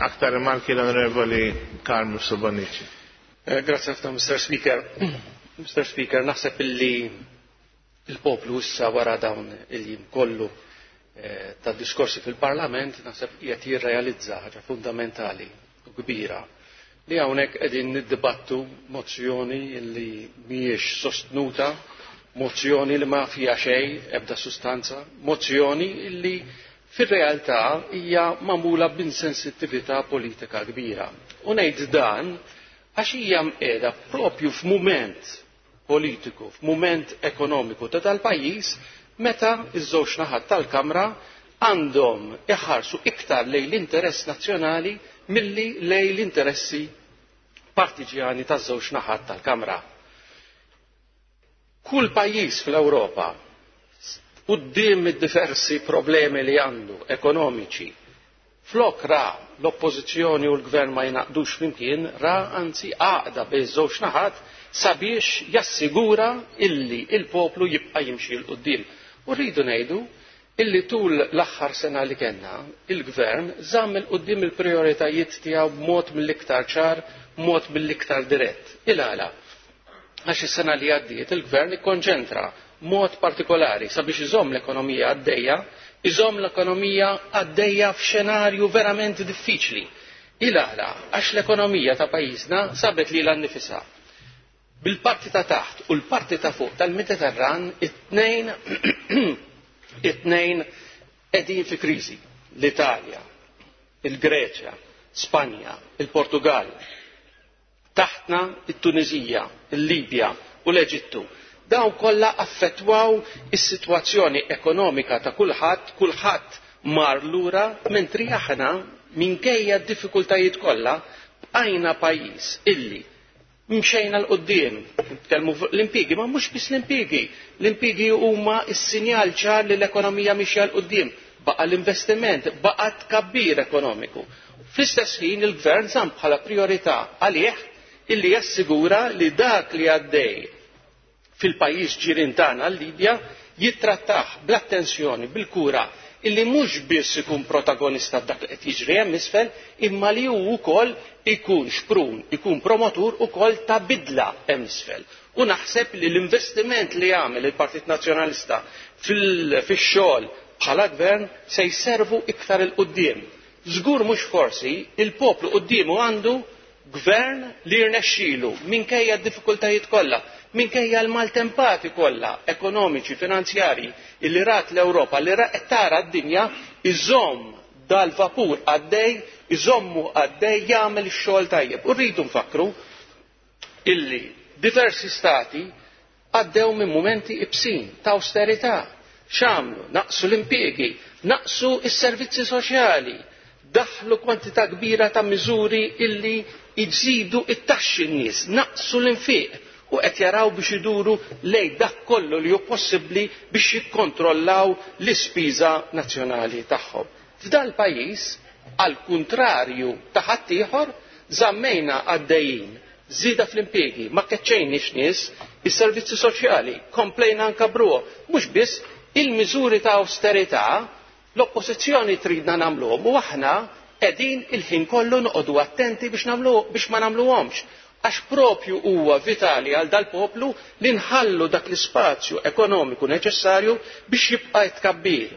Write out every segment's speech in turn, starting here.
Aktar rimarki l-Onorevoli Karm Subonici. Eh, grazie ħafna, Mr. Speaker. Mr. Speaker, naħseb illi il-poplu issa wara dawn il-jim kollu eh, ta' diskorsi fil-Parlament naħseb qiegħed jirrealizza ħaġa fundamentali u kbira Li hawnhekk qegħdin niddibattu mozzjoni li mhijiex sostnuta, mozzjoni li ma fiha xejn ebda sustanza, mozzjoni li fir-realtà hija magħmula b'insensittività politika kbira. U ngħid dan għax hija mqiegħda propju f'mument politiku f'mument ekonomiku ta' dal-pajjiż meta ż-żewġ naħat tal-Kamra għandhom iħarsu iktar lejn l-interess nazzjonali milli lejn l-interessi partiġjani taż-żewġ naħat tal-Kamra. Kull pajjiż fl-Ewropa quddiem id-diversi problemi li għandu ekonomiċi, Flok ra l-Oppożizzjoni u l-Gvern ma jingħaqdux flimkien, ra anzi għaqda bejn żewġ naħat sabiex jassigura illi l-poplu jibqa' jimxi 'l quddiem. U rridu ngħidu illi tul l-aħħar sena li kellna, il-Gvern żamm 'il quddiem il-prijoritajiet tiegħu b'mod mill-iktar ċar, b'mod mill-iktar dirett. Il-għala? għax is-sena li għaddiet il-Gvern ikkonċentra mod partikolari sabiex iżomm l-ekonomija għaddejja, iżomm l-ekonomija għaddejja f'xenarju verament diffiċli. Il-għala, għax l-ekonomija ta' pajjiżna sabet li l-annifisa. Bil-parti ta' taħt u l-parti ta' fuq tal-Mediterran, it-tnejn it-tnejn edin fi kriżi. L-Italja, il-Greċja, Spanja, il-Portugal, taħtna, it-Tuniżija, il-Libja u l-Eġittu. Dawn kollha affettwaw is-sitwazzjoni ekonomika ta' kulħadd, kulħadd mar lura, mentri aħna, minkejja d-diffikultajiet kollha, bqajna pajjiż illi mxejna 'l quddiem. Nitkellmu fuq l-impjiegi, ma mhux biss l-impjiegi. L-impjiegi huma s-sinjal ċar li l-ekonomija mixja 'l quddiem. Baqa' l-investiment, baqa' t-tkabbir ekonomiku. Fl-istess ħin il-Gvern żamm bħala prijorità għalih illi jassigura li dak li għaddej fil-pajjiż ġirien tagħna l-Libja jittrattah bl-attenzjoni, bil-kura illi mhux biss ikun protagonista f'dak li qed jiġri hemm isfel, imma li hu wkoll ikun xprun, ikun promotur ukoll ta' bidla hemm isfel. U naħseb li l-investiment li jagħmel il-Partit Nazzjonalista fix-xogħol bħala gvern se jservu iktar il quddiem Żgur mhux forsi, il-poplu quddiemu għandu Gvern li jirnexxilu minkejja d-diffikultajiet kollha, minkejja l-maltempati kollha ekonomiċi, finanzjarji illi rat l-Ewropa, li qed tara d-dinja, iżomm dal-vapur għaddej, iżommu għaddej jagħmel ix-xogħol tajjeb. U rridu nfakkru illi diversi stati Għaddew minn mumenti ibsin ta' awsterità. X'għamlu? Naqqsu l-impjiegi, naqqsu s-servizzi soċjali, daħħlu kwantità kbira ta' miżuri illi jżidu t-taxxi n-nies, naqqsu l-infiq u qed jaraw biex iduru lejn dak kollu li hu possibbli biex jikkontrollaw l-ispiża nazzjonali tagħhom. F'dal-pajjiż, għall-kuntrarju ta' ħaddieħor, żammejna għaddejjin Żieda fl-impjiegi, ma keċċejniex nies, is-servizzi soċjali, komplejna nkabbruhom, mhux biss il-miżuri ta' awsterità l-Oppożizzjoni tridna nagħmluhom u aħna qegħdin il-ħin kollu noqogħdu attenti biex nagħmlu biex ma nagħmluhomx għax propju huwa vitali għal dal-poplu li nħallu dak l-ispazju ekonomiku neċessarju biex jibqa' t-tkabbir.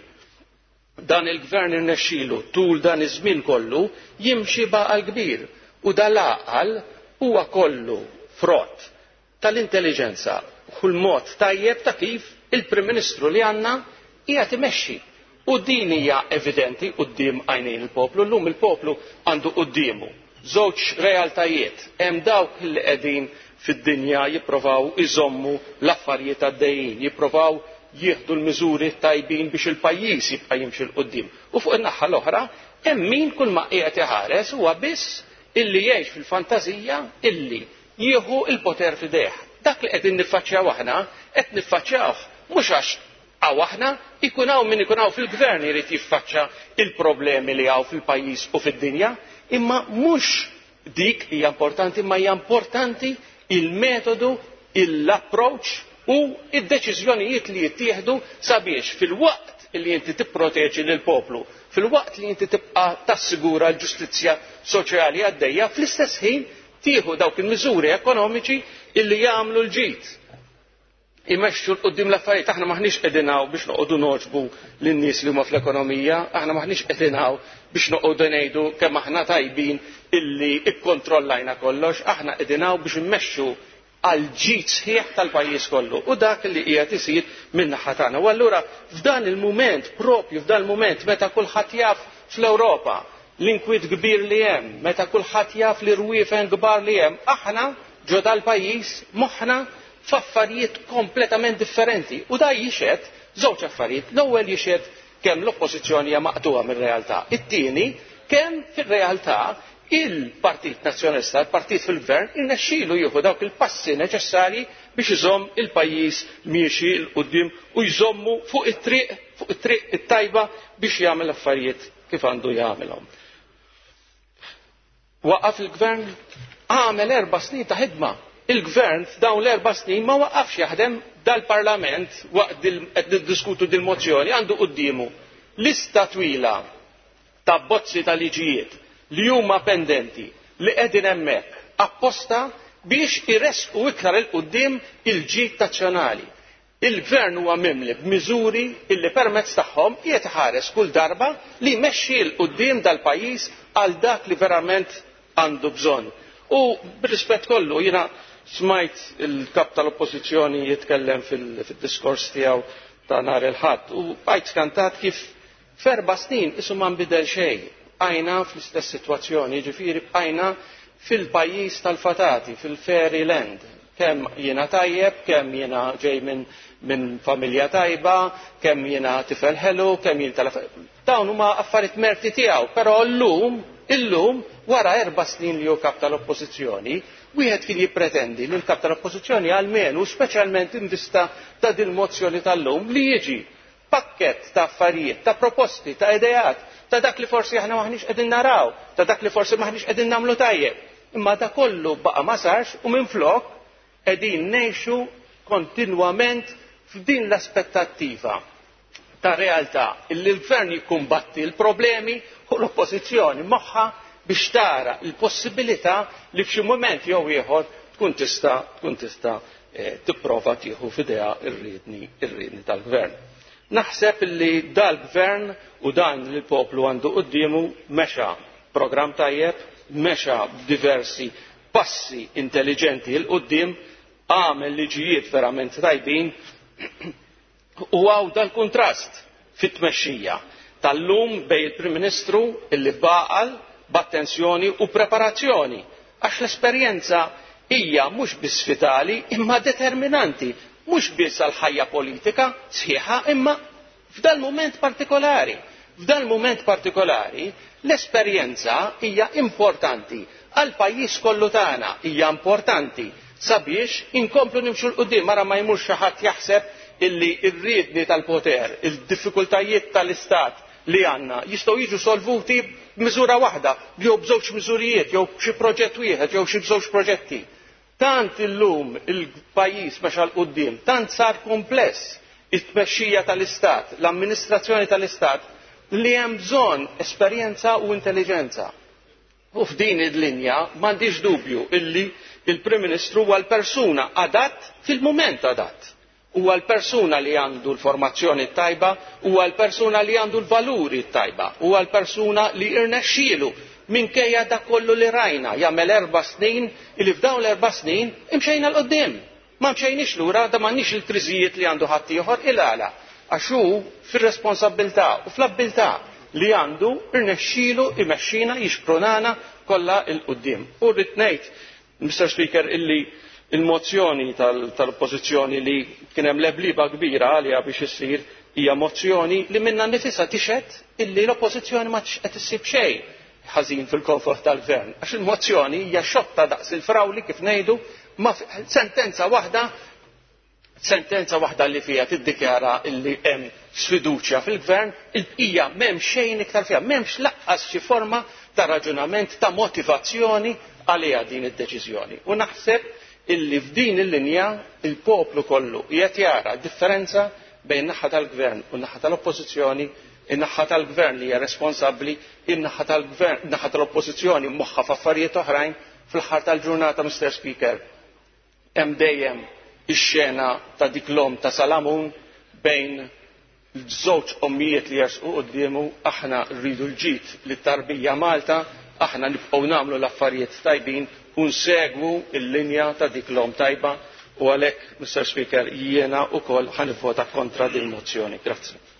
Dan il-Gvern irnexxielu tul dan iż-żmien kollu jimxi b'għaqal kbir u dal-għaqal huwa kollu frott tal-intelliġenza u l-mod tajjeb ta' kif il-Prim Ministru li għandna qiegħed imexxi. U din hija evidenti quddiem għajnejn il-poplu. Llum il-poplu għandu quddiemu żewġ realtajiet, hemm dawk li qegħdin fid-dinja jipprovaw iżommu l-affarijiet għaddejjin, jipprovaw jieħdu l-miżuri t-tajbin biex il-pajjiż jibqa' jimxi 'l quddiem, u fuq in-naħa l-oħra hemm min kulma qiegħed iħares huwa biss illi jgħix fil-fantażija illi jieħu l-poter f'idejh. Dak li qegħdin niffaċċjaw aħna qed niffaċċjawh mhux għax Hawn aħna, ikun hawn min ikun hawn fil-Gvern irid jiffaċċa l-problemi li hawn fil-pajjiż u fid-dinja, imma mhux dik li hija importanti imma hija importanti l-metodu, l-approach u d-deċiżjonijiet li jittieħdu sabiex filwaqt li inti tipproteġi lill-poplu, filwaqt li inti tibqa' tassigura l-ġustizzja soċjali għaddejja, fl-istess ħin tieħu dawk il-miżuri ekonomiċi li jagħmlu l-ġid. imexxu l quddiem l-affarijiet. Aħna maħniex qegħdin hawn biex noqogħdu noġbu lin-nies li huma fl-ekonomija, aħna maħniex qegħdin hawn biex noqogħdu ngħidu kemm aħna tajbin illi ikkontrollajna kollox, aħna qegħdin hawn biex immexxu għal ġid sħiħ tal-pajjiż kollu. U dak li qiegħed isir min-naħa tagħna. U allura f'dan il-mument, propju f'dan il-mument meta kulħadd jaf fl-Ewropa l-inkwiet kbir li hemm, meta kulħadd jaf li rwiefen kbar li hemm, aħna ġo dal-pajjiż moħħna f'affarijiet kompletament differenti u dan jixhed żewġ affarijiet. L-ewwel jixhed kemm l-Oppożizzjoni hija maqtugħa mir-realtà. It-tieni kemm fir-realtà il-Partit Nazzjonalista, il-partit fil-gvern, irnexxielu jieħu dawk il-passi neċessarji biex iżomm il-pajjiż miexi 'l quddiem u jżommu fuq it-triq fuq it-triq it-tajba biex jagħmel l-affarijiet kif għandu jagħmilhom. Waqaf il-Gvern għamel erba' snin ta' ħidma. Il-Gvern f'dawn l-erba' snin ma waqafx jaħdem dal-Parlament waqt qed niddiskutu dil-mozzjoni għandu quddiemu lista twila ta' bozzi ta' liġijiet li huma pendenti li qegħdin hemmhekk apposta biex iressqu iktar il-quddiem il-ġid tazzjonali. Il-Gvern huwa mimli b'miżuri illi permezz tagħhom qiegħed iħares kull darba li jmexxi 'l quddiem dal-pajjiż għal dak li verament għandu bżonn. U bir-rispett kollu, jiena smajt il-Kap tal-Oppożizzjoni jitkellem fid-diskors tiegħu ta' nhar il-Ħadd u bqajt skantat kif F'erba' snin qisu ma nbidel xejn. Bqajna fl-istess sitwazzjoni, jiġifieri bqajna fil-pajjiż tal-fatati, fil-fairy land. Kemm jiena tajjeb, kemm jiena ġej minn minn familja tajba, kemm jiena tifel ħelu, kemm jien tal Dawn huma affarijiet merti tiegħu, però llum, illum, wara erba' snin li hu Kap tal-Oppożizzjoni, wieħed kien jippretendi li l-Kap tal-Oppożizzjoni almenu, speċjalment in vista ta' dil-mozzjoni tal-lum, li jiġi pakkett ta' affarijiet, ta' proposti, ta' ideat, ta' dak li forsi aħna m'aħniex qegħdin naraw, ta' dak li forsi m'aħniex qegħdin nagħmlu tajjeb. Imma dak kollu baqa' ma sarx u minflok qegħdin ngħixu kontinwament f'din l-aspettattiva ta' realtà illi l-Gvern jikkumbatti l-problemi u l-Oppożizzjoni moħħha biex tara l-possibilità li f'xi mument jew ieħor tkun tista' tkun tista' Eh, tipprova tieħu f'idea r-riedni ir-riedni tal-gvern. Naħseb li dal-gvern u dan li l-poplu għandu quddiemu mexa programm tajjeb, mexa diversi passi intelligenti il qudiem għamel liġijiet verament tajbin U hawn dan kuntrast fit-tmexxija tal-lum bejn il-Prim Ministru li baqal b'attenzjoni u preparazzjoni għax l-esperjenza hija mhux biss vitali imma determinanti mhux biss għall-ħajja politika sħiħa imma f'dal-mument partikolari. F'dal-mument partikolari l-esperjenza hija importanti għall-pajjiż kollu tagħna, hija importanti Sabiex inkomplu nimxu 'l quddiem ara ma jmur xi ħadd jaħseb illi r-riedni tal-poter, il-diffikultajiet tal-istat li għandna jistgħu jiġu solvuti b'miżura waħda, jew b'żewġ miżurijiet, jew b'xi proġett wieħed, jew xi b'żewġ proġetti. Tant illum il-pajjiż mexa 'l quddiem, tant sar kumpless it-tmexxija tal-istat, l-amministrazzjoni tal-istat, li hemm bżonn esperjenza u intelliġenza. U f'din il-linja m'għandix dubju illi il-Prim Ministru huwa l-persuna adatt fil-mument adatt. Huwa l-persuna li għandu l-formazzjoni t-tajba, huwa l-persuna li għandu l-valuri t-tajba, huwa l-persuna li irnexxielu minkejja dak kollu li rajna jagħmel erba' snin illi f'dawn l-erba' snin imxejna 'l quddiem. Ma mxejniex lura, għadha m'għandniex il-kriżijiet li għandu ħaddieħor, il-għala? Għax hu fir-responsabbiltà u fl-abbiltà li għandu rnexxielu jmexxina, jixprunana kollha 'l quddiem. U rrid ngħid, Mister Speaker, illi l-mozzjoni tal-Oppożizzjoni li kien hemm leblieba kbira għaliha biex issir hija mozzjoni li minnha nnifisha tixhed illi l-Oppożizzjoni ma tix qed issib xejn ħażin fil-konfront tal-Gvern, għax il-mozzjoni hija xotta daqs il-frawli kif ngħidu ma sentenza waħda sentenza waħda li fiha tiddikjara li hemm sfiduċja fil-gvern, il-bqija m'hemm xejn iktar fiha, m'hemmx laqqas xi forma ta' raġunament ta' motivazzjoni għaliha din id-deċiżjoni. U naħseb illi f'din il-linja il-poplu kollu qiegħed jara differenza bejn naħa tal-gvern u naħa tal-oppożizzjoni In-naħa tal-Gvern li hija responsabbli, in-naħa tal-Gvern, in-naħa tal-Oppożizzjoni moħħha f'affarijiet oħrajn, fl-aħħar tal-ġurnata Mister Speaker, hemm dejjem ix-xena ta' dik l-omm ta' Salamun bejn żewġ ommijiet li jersqu quddiemu, aħna rridu l-ġid lit-tarbija Malta, aħna nibqgħu nagħmlu l-affarijiet tajbin u nsegwu l-linja ta' dik l-omm tajba u għalhekk Mister Speaker jiena wkoll ħa nivvota kontra din il-mozzjoni. Grazzi.